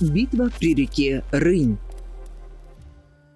Битва при реке Рынь.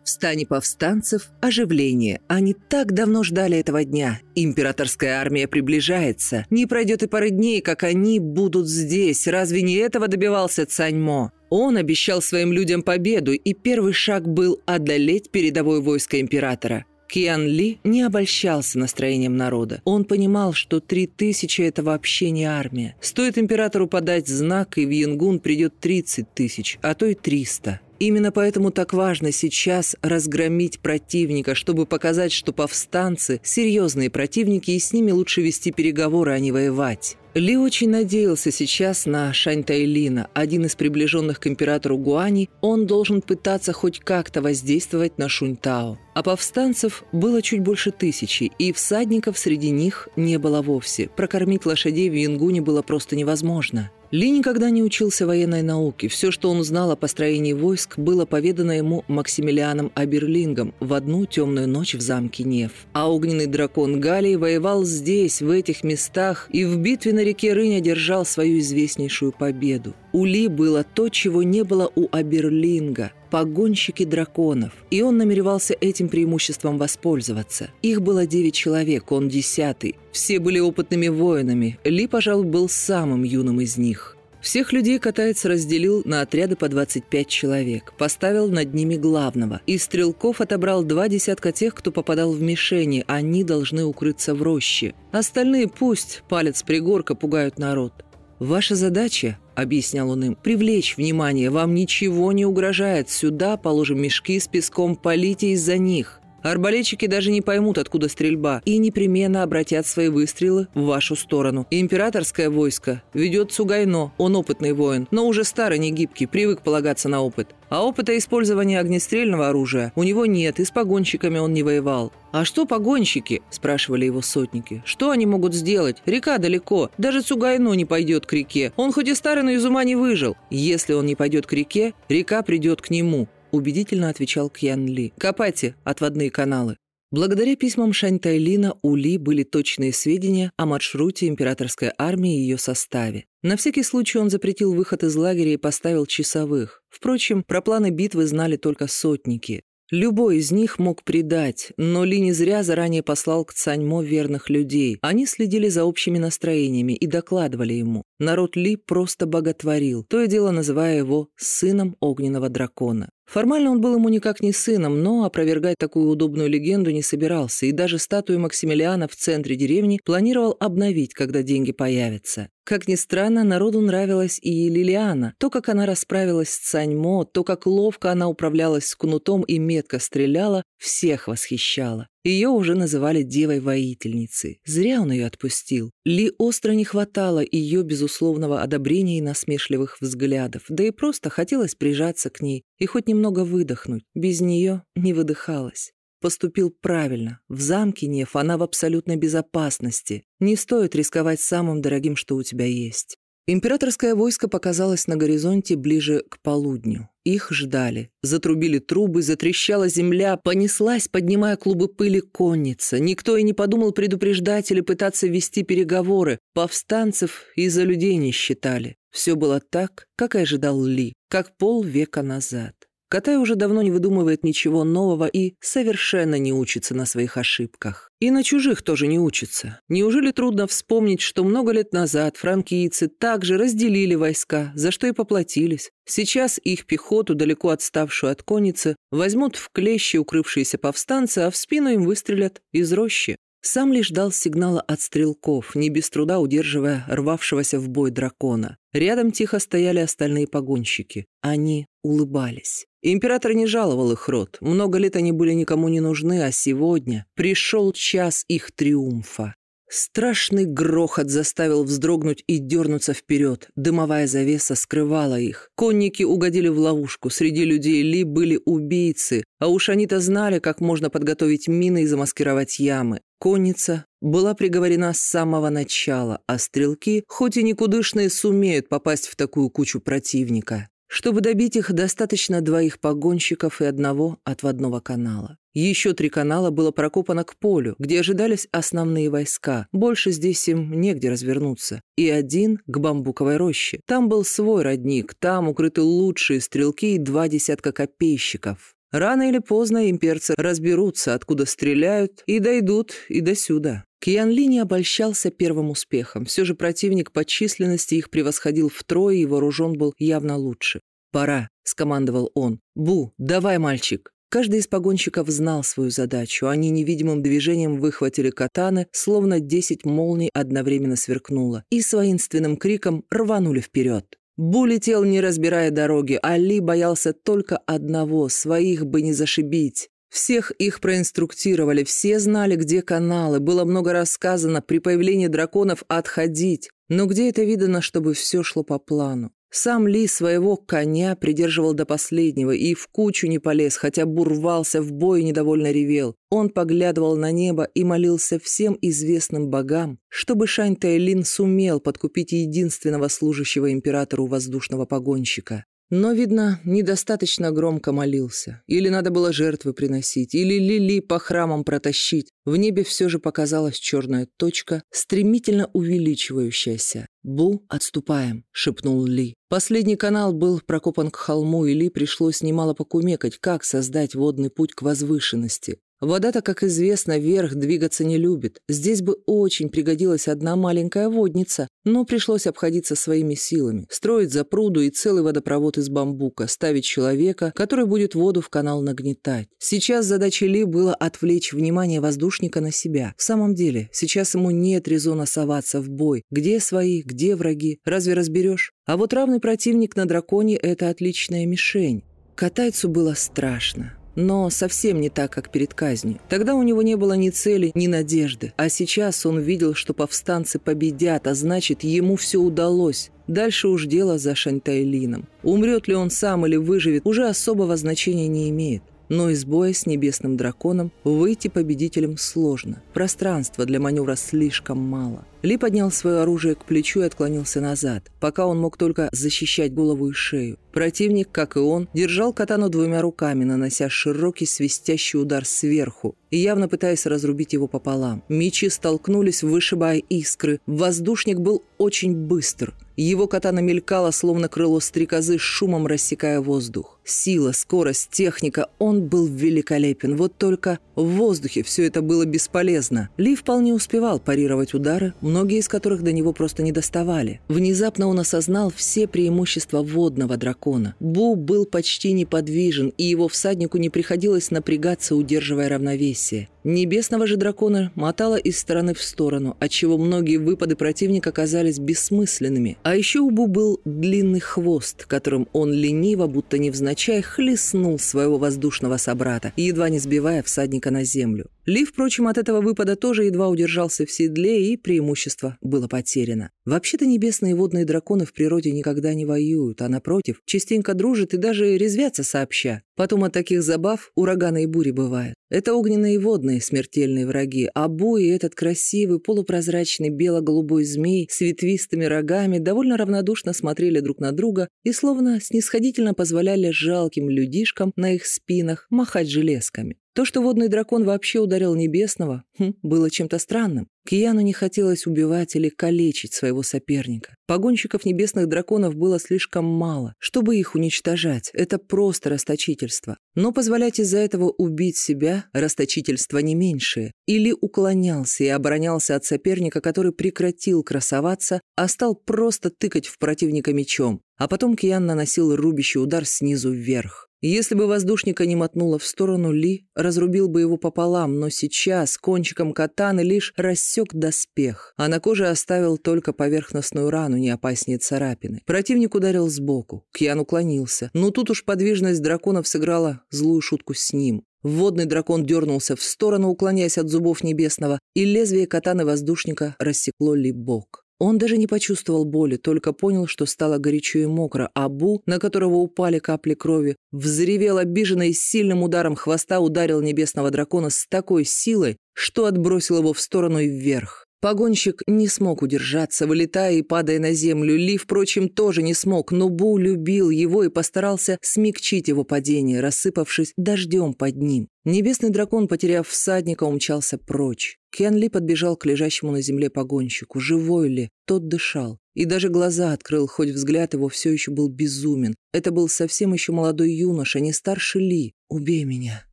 В стане повстанцев оживление. Они так давно ждали этого дня. Императорская армия приближается. Не пройдет и пары дней, как они будут здесь. Разве не этого добивался Цаньмо? Он обещал своим людям победу, и первый шаг был одолеть передовое войско императора. Киан Ли не обольщался настроением народа. Он понимал, что три тысячи – это вообще не армия. Стоит императору подать знак, и в Янгун придет 30 тысяч, а то и 300. Именно поэтому так важно сейчас разгромить противника, чтобы показать, что повстанцы – серьезные противники, и с ними лучше вести переговоры, а не воевать. Ли очень надеялся сейчас на Шань Тайлина, один из приближенных к императору Гуани, он должен пытаться хоть как-то воздействовать на Шуньтао. А повстанцев было чуть больше тысячи, и всадников среди них не было вовсе. Прокормить лошадей в Янгуне было просто невозможно. Ли никогда не учился военной науке. Все, что он знал о построении войск, было поведано ему Максимилианом Аберлингом в одну темную ночь в замке Нев. А огненный дракон Галии воевал здесь, в этих местах, и в битве на реке Рынь одержал свою известнейшую победу. У Ли было то, чего не было у Аберлинга – погонщики драконов, и он намеревался этим преимуществом воспользоваться. Их было девять человек, он десятый. Все были опытными воинами, Ли, пожалуй, был самым юным из них. Всех людей катаец разделил на отряды по 25 человек, поставил над ними главного. Из стрелков отобрал два десятка тех, кто попадал в мишени, они должны укрыться в роще. Остальные пусть, палец пригорка, пугают народ. «Ваша задача, — объяснял он им, — привлечь внимание, вам ничего не угрожает, сюда положим мешки с песком, полите из-за них». Арбалетчики даже не поймут, откуда стрельба, и непременно обратят свои выстрелы в вашу сторону. Императорское войско ведет Цугайно, он опытный воин, но уже старый, не гибкий, привык полагаться на опыт. А опыта использования огнестрельного оружия у него нет, и с погонщиками он не воевал. «А что погонщики?» – спрашивали его сотники. «Что они могут сделать? Река далеко. Даже Цугайно не пойдет к реке. Он хоть и старый, но из ума не выжил. Если он не пойдет к реке, река придет к нему убедительно отвечал Кьян Ли. «Копайте отводные каналы». Благодаря письмам Шань Тайлина у Ли были точные сведения о маршруте императорской армии и ее составе. На всякий случай он запретил выход из лагеря и поставил часовых. Впрочем, про планы битвы знали только сотники. Любой из них мог предать, но Ли не зря заранее послал к Цаньмо верных людей. Они следили за общими настроениями и докладывали ему. Народ Ли просто боготворил, то и дело называя его «сыном огненного дракона». Формально он был ему никак не сыном, но опровергать такую удобную легенду не собирался, и даже статую Максимилиана в центре деревни планировал обновить, когда деньги появятся. Как ни странно, народу нравилась и Лилиана. То, как она расправилась с Цаньмо, то, как ловко она управлялась с кнутом и метко стреляла, всех восхищало. Ее уже называли девой-воительницей. Зря он ее отпустил. Ли остро не хватало ее безусловного одобрения и насмешливых взглядов, да и просто хотелось прижаться к ней и хоть немного выдохнуть. Без нее не выдыхалось. Поступил правильно. В замке Неф она в абсолютной безопасности. Не стоит рисковать самым дорогим, что у тебя есть. Императорское войско показалось на горизонте ближе к полудню. Их ждали. Затрубили трубы, затрещала земля, понеслась, поднимая клубы пыли конница. Никто и не подумал предупреждать или пытаться вести переговоры. Повстанцев из-за людей не считали. Все было так, как и ожидал Ли, как полвека назад. Катай уже давно не выдумывает ничего нового и совершенно не учится на своих ошибках. И на чужих тоже не учится. Неужели трудно вспомнить, что много лет назад франкийцы также разделили войска, за что и поплатились? Сейчас их пехоту, далеко отставшую от конницы, возьмут в клещи укрывшиеся повстанцы, а в спину им выстрелят из рощи. Сам лишь дал сигнала от стрелков, не без труда удерживая рвавшегося в бой дракона. Рядом тихо стояли остальные погонщики. Они улыбались. Император не жаловал их род. Много лет они были никому не нужны, а сегодня пришел час их триумфа. Страшный грохот заставил вздрогнуть и дернуться вперед. Дымовая завеса скрывала их. Конники угодили в ловушку. Среди людей Ли были убийцы. А уж они-то знали, как можно подготовить мины и замаскировать ямы. Конница была приговорена с самого начала, а стрелки, хоть и никудышные, сумеют попасть в такую кучу противника. Чтобы добить их, достаточно двоих погонщиков и одного отводного канала. Еще три канала было прокопано к полю, где ожидались основные войска. Больше здесь им негде развернуться. И один к бамбуковой роще. Там был свой родник, там укрыты лучшие стрелки и два десятка копейщиков. Рано или поздно имперцы разберутся, откуда стреляют, и дойдут и до сюда. Киян Ли не обольщался первым успехом. Все же противник по численности их превосходил втрое и вооружен был явно лучше. «Пора», — скомандовал он. «Бу, давай, мальчик». Каждый из погонщиков знал свою задачу. Они невидимым движением выхватили катаны, словно десять молний одновременно сверкнуло, и с воинственным криком рванули вперед. Бу летел, не разбирая дороги, а Ли боялся только одного — своих бы не зашибить. Всех их проинструктировали, все знали, где каналы, было много рассказано при появлении драконов отходить. Но где это видано, чтобы все шло по плану? Сам Ли своего коня придерживал до последнего и в кучу не полез, хотя бурвался в бой и недовольно ревел. Он поглядывал на небо и молился всем известным богам, чтобы Шань Тайлин сумел подкупить единственного служащего императору воздушного погонщика. Но, видно, недостаточно громко молился. Или надо было жертвы приносить, или лили по храмам протащить. В небе все же показалась черная точка, стремительно увеличивающаяся. «Бу, отступаем», — шепнул Ли. Последний канал был прокопан к холму, и Ли пришлось немало покумекать, как создать водный путь к возвышенности. Вода-то, как известно, вверх двигаться не любит. Здесь бы очень пригодилась одна маленькая водница, но пришлось обходиться своими силами. Строить запруду и целый водопровод из бамбука, ставить человека, который будет воду в канал нагнетать. Сейчас задачей Ли было отвлечь внимание воздушника на себя. В самом деле, сейчас ему нет резона соваться в бой. Где свои, где враги, разве разберешь? А вот равный противник на драконе – это отличная мишень. Катайцу было страшно. Но совсем не так, как перед казнью. Тогда у него не было ни цели, ни надежды. А сейчас он видел, что повстанцы победят, а значит, ему все удалось. Дальше уж дело за Шантайлином. Умрет ли он сам или выживет, уже особого значения не имеет. Но из боя с небесным драконом выйти победителем сложно. Пространства для маневра слишком мало. Ли поднял свое оружие к плечу и отклонился назад, пока он мог только защищать голову и шею. Противник, как и он, держал катану двумя руками, нанося широкий свистящий удар сверху и явно пытаясь разрубить его пополам. Мечи столкнулись, вышибая искры. Воздушник был очень быстр. Его катана мелькала, словно крыло стрекозы, шумом рассекая воздух. Сила, скорость, техника – он был великолепен. Вот только в воздухе все это было бесполезно. Ли вполне успевал парировать удары, многие из которых до него просто не доставали. Внезапно он осознал все преимущества водного дракона. Бу был почти неподвижен, и его всаднику не приходилось напрягаться, удерживая равновесие. Небесного же дракона мотало из стороны в сторону, отчего многие выпады противника казались бессмысленными. А еще у Бу был длинный хвост, которым он лениво, будто невзначай, хлестнул своего воздушного собрата, едва не сбивая всадника на землю. Ли, впрочем, от этого выпада тоже едва удержался в седле, и преимущество было потеряно. Вообще-то небесные водные драконы в природе никогда не воюют, а напротив, частенько дружат и даже резвятся сообща. Потом от таких забав ураганы и бури бывают. Это огненные и водные смертельные враги, а Бу и этот красивый полупрозрачный бело-голубой змей с ветвистыми рогами довольно равнодушно смотрели друг на друга и словно снисходительно позволяли жалким людишкам на их спинах махать железками. То, что водный дракон вообще ударил небесного, хм, было чем-то странным. Кияну не хотелось убивать или калечить своего соперника. Погонщиков небесных драконов было слишком мало, чтобы их уничтожать. Это просто расточительство. Но позволять из-за этого убить себя – расточительство не меньшее. Или уклонялся и оборонялся от соперника, который прекратил красоваться, а стал просто тыкать в противника мечом. А потом Киян наносил рубящий удар снизу вверх. Если бы воздушника не мотнуло в сторону Ли, разрубил бы его пополам, но сейчас кончиком катаны лишь рассек доспех, а на коже оставил только поверхностную рану, не опаснее царапины. Противник ударил сбоку, Кьян уклонился, но тут уж подвижность драконов сыграла злую шутку с ним. Водный дракон дернулся в сторону, уклоняясь от зубов небесного, и лезвие катаны воздушника рассекло Ли бок. Он даже не почувствовал боли, только понял, что стало горячо и мокро, а Бу, на которого упали капли крови, взревел обиженно и сильным ударом хвоста ударил небесного дракона с такой силой, что отбросил его в сторону и вверх. Погонщик не смог удержаться, вылетая и падая на землю. Ли, впрочем, тоже не смог, но Бу любил его и постарался смягчить его падение, рассыпавшись дождем под ним. Небесный дракон, потеряв всадника, умчался прочь. Кен Ли подбежал к лежащему на земле погонщику. Живой ли? Тот дышал. И даже глаза открыл, хоть взгляд его все еще был безумен. Это был совсем еще молодой юноша, не старше Ли. «Убей меня», –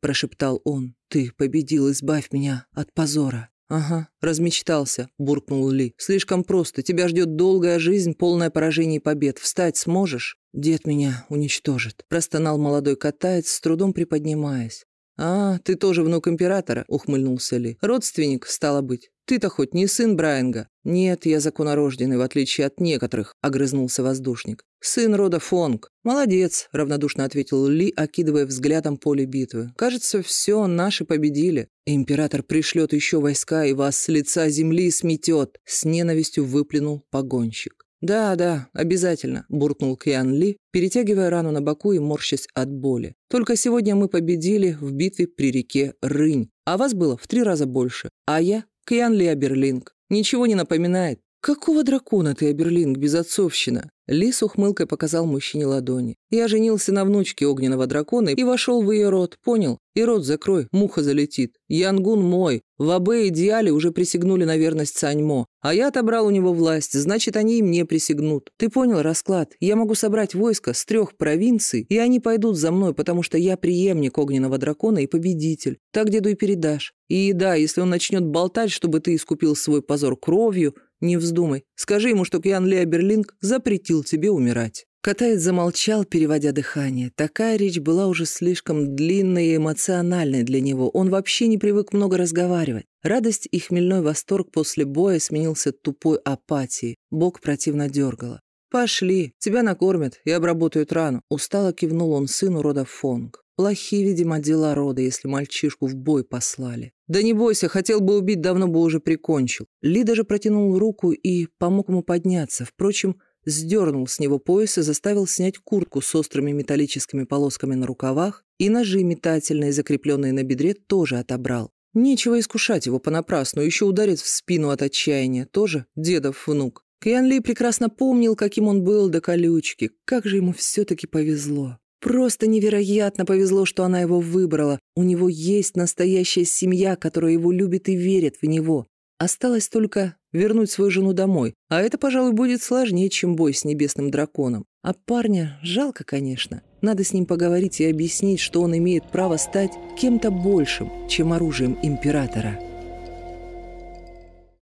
прошептал он. «Ты победил, избавь меня от позора». «Ага, размечтался», – буркнул Ли. «Слишком просто. Тебя ждет долгая жизнь, полная поражений и побед. Встать сможешь?» «Дед меня уничтожит», – простонал молодой катаец, с трудом приподнимаясь. «А, ты тоже внук императора», – ухмыльнулся Ли. «Родственник, стало быть. Ты-то хоть не сын Брайанга?» «Нет, я законорожденный, в отличие от некоторых», – огрызнулся воздушник. «Сын рода Фонг». «Молодец», – равнодушно ответил Ли, окидывая взглядом поле битвы. «Кажется, все, наши победили. Император пришлет еще войска и вас с лица земли сметет», – с ненавистью выплюнул погонщик. «Да, да, обязательно», – буркнул Киан Ли, перетягивая рану на боку и морщась от боли. «Только сегодня мы победили в битве при реке Рынь, а вас было в три раза больше, а я – Киан Ли Аберлинг. Ничего не напоминает?» «Какого дракона ты, Аберлинг, безотцовщина?» Ли с ухмылкой показал мужчине ладони. «Я женился на внучке огненного дракона и вошел в ее род, понял? И рот закрой, муха залетит. Янгун мой. В АБ и Диале уже присягнули на верность Цаньмо. А я отобрал у него власть, значит, они и мне присягнут. Ты понял расклад? Я могу собрать войско с трех провинций, и они пойдут за мной, потому что я преемник огненного дракона и победитель. Так деду и передашь. И да, если он начнет болтать, чтобы ты искупил свой позор кровью, не вздумай. Скажи ему, что Кьян Лео Берлинг запретил тебе умирать». Катаец замолчал, переводя дыхание. Такая речь была уже слишком длинной и эмоциональной для него. Он вообще не привык много разговаривать. Радость и хмельной восторг после боя сменился тупой апатией. Бог противно дергало. «Пошли, тебя накормят и обработают рану», — устало кивнул он сыну рода Фонг. Плохие, видимо, дела рода, если мальчишку в бой послали. Да не бойся, хотел бы убить, давно бы уже прикончил. Ли даже протянул руку и помог ему подняться. Впрочем, сдернул с него пояс и заставил снять куртку с острыми металлическими полосками на рукавах и ножи метательные, закрепленные на бедре, тоже отобрал. Нечего искушать его понапрасну, еще ударит в спину от отчаяния, тоже дедов внук. Кьян Ли прекрасно помнил, каким он был до колючки. Как же ему все-таки повезло. Просто невероятно повезло, что она его выбрала. У него есть настоящая семья, которая его любит и верит в него. Осталось только вернуть свою жену домой, а это, пожалуй, будет сложнее, чем бой с небесным драконом. А парня жалко, конечно. Надо с ним поговорить и объяснить, что он имеет право стать кем-то большим, чем оружием императора.